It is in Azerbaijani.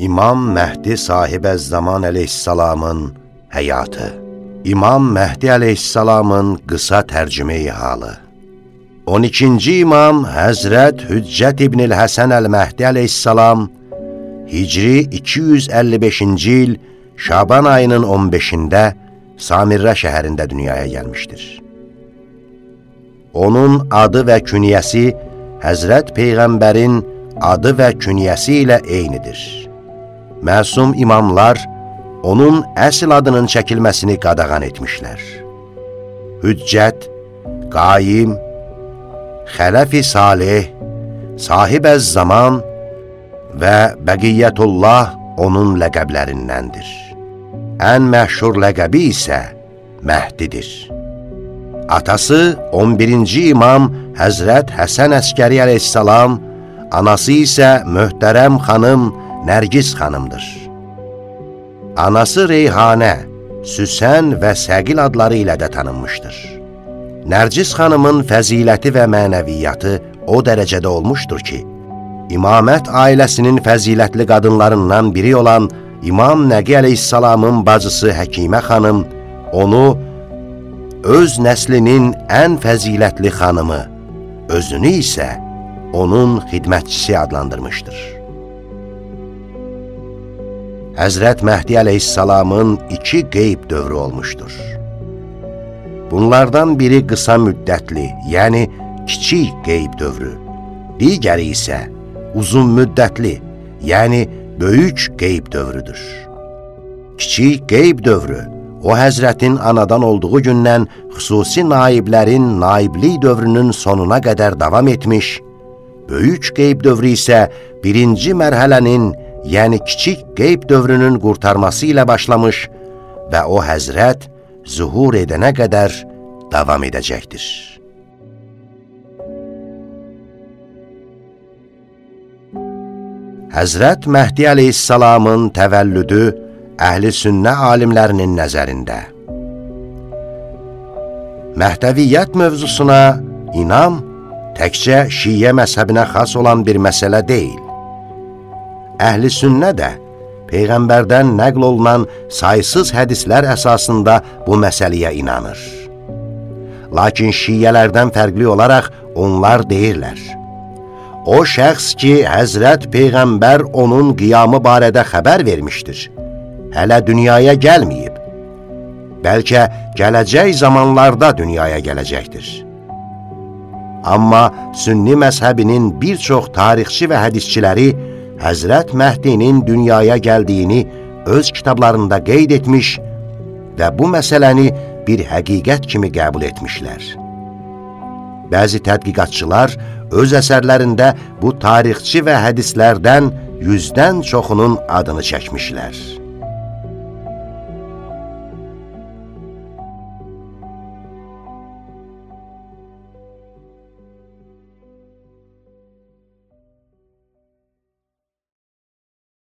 İmam Məhdi sahibə zaman əleyhissalamın həyatı İmam Məhdi əleyhissalamın qısa tərcümeyi halı 12-ci imam Həzrət Hüccət İbn-i Həsən Əl-Məhdi əleyhissalam Hicri 255-ci il Şaban ayının 15-də Samirrə şəhərində dünyaya gəlmişdir. Onun adı və künyəsi Həzrət Peyğəmbərin adı və künyəsi ilə eynidir. Məsum imamlar onun əsl adının çəkilməsini qadağan etmişlər. Hüccət, Qaim, Xələfi Salih, Sahib-əz Zaman və Bəqiyyətullah onun ləqəblərindəndir. Ən məşhur ləqəbi isə Məhdidir. Atası 11-ci imam Həzrət Həsən Əskəri əleyhissalam, anası isə möhtərəm xanım Nərgiz xanımdır. Anası Reyhanə, Süsən və Səqil adları ilə də tanınmışdır. Nərgiz xanımın fəziləti və mənəviyyatı o dərəcədə olmuşdur ki, İmamət ailəsinin fəzilətli qadınlarından biri olan İmam Nəqi əleyhissalamın bacısı Həkimə xanım onu öz nəslinin ən fəzilətli xanımı, özünü isə onun xidmətçisi adlandırmışdır. Həzrət Məhdi əleyhissalamın iki qeyb dövrü olmuşdur. Bunlardan biri qısa müddətli, yəni kiçik qeyb dövrü, digəri isə uzun müddətli, yəni böyük qeyb dövrüdür. Kiçik qeyb dövrü, o həzrətin anadan olduğu gündən xüsusi naiblərin naiblik dövrünün sonuna qədər davam etmiş, böyük qeyb dövrü isə birinci mərhələnin yəni kiçik qeyb dövrünün qurtarması ilə başlamış və o həzrət zuhur edənə qədər davam edəcəkdir. Həzrət Məhdi əleyhissalamın təvəllüdü əhli sünnə alimlərinin nəzərində. Məhdəviyyət mövzusuna inam təkcə şiyə məzhəbinə xas olan bir məsələ deyil əhli sünnə də Peyğəmbərdən nəql olunan saysız hədislər əsasında bu məsələyə inanır. Lakin şiyyələrdən fərqli olaraq onlar deyirlər. O şəxs ki, Həzrət Peyğəmbər onun qiyamı barədə xəbər vermişdir, hələ dünyaya gəlməyib. Bəlkə gələcək zamanlarda dünyaya gələcəkdir. Amma sünni məzhəbinin bir çox tarixçi və hədisçiləri Həzrət Məhdinin dünyaya gəldiyini öz kitablarında qeyd etmiş və bu məsələni bir həqiqət kimi qəbul etmişlər. Bəzi tədqiqatçılar öz əsərlərində bu tarixçi və hədislərdən yüzdən çoxunun adını çəkmişlər.